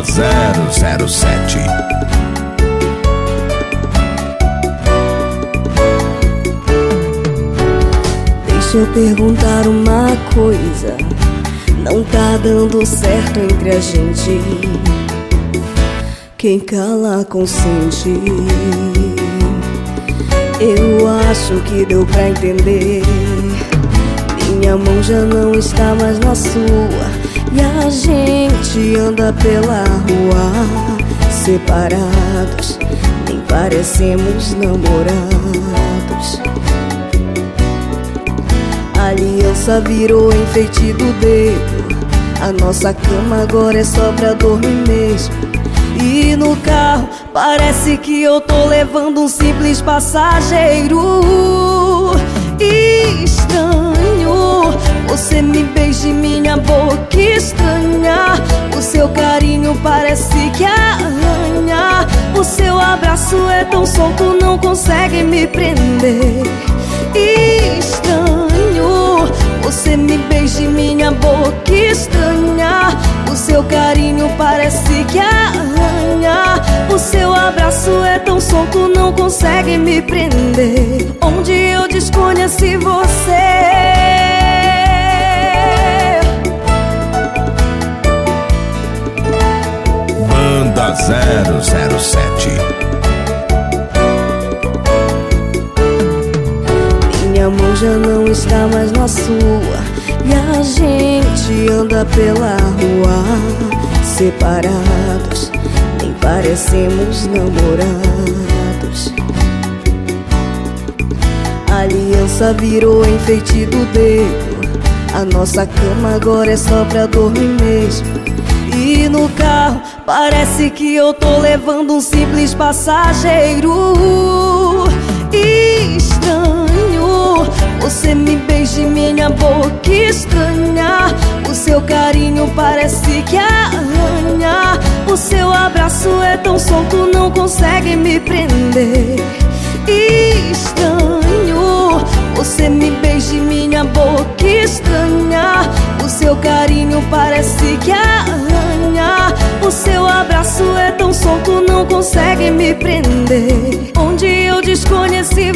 Banda 007 Deixa eu perguntar uma coisa. Não tá dando certo entre a gente. Quem cala consente. Eu acho que deu pra entender. Minha mão já não está mais na sua. E a gente anda pela rua separados. Nem parecemos namorados. A aliança virou enfeite do dedo. A nossa cama agora é só pra dormir mesmo. E no carro parece que eu tô levando um simples passageiro. Estranho, você me beija minha boca estranha. Seu carinho parece que arranha. O seu abraço é tão solto, não consegue me prender. Estranho, você me beija em minha boca estranha. O seu carinho parece que arranha. O seu abraço é tão solto, não consegue me prender. Onde eu desconheci você. 007 Minha mão já não está mais na sua. E a gente anda pela rua separados. Nem parecemos namorados. A aliança virou enfeite do dedo. A nossa cama agora é só pra dormir mesmo. No carro parece que eu tô levando um simples passageiro. Estranho, você me beija minha boca estranha. O seu carinho parece que arranha. O seu abraço é tão solto, não consegue me prender. Estranho, você me beija minha boca estranha. O seu carinho parece que arranha. O seu abraço tão solto, não consegue me prender. Onde eu desconheci.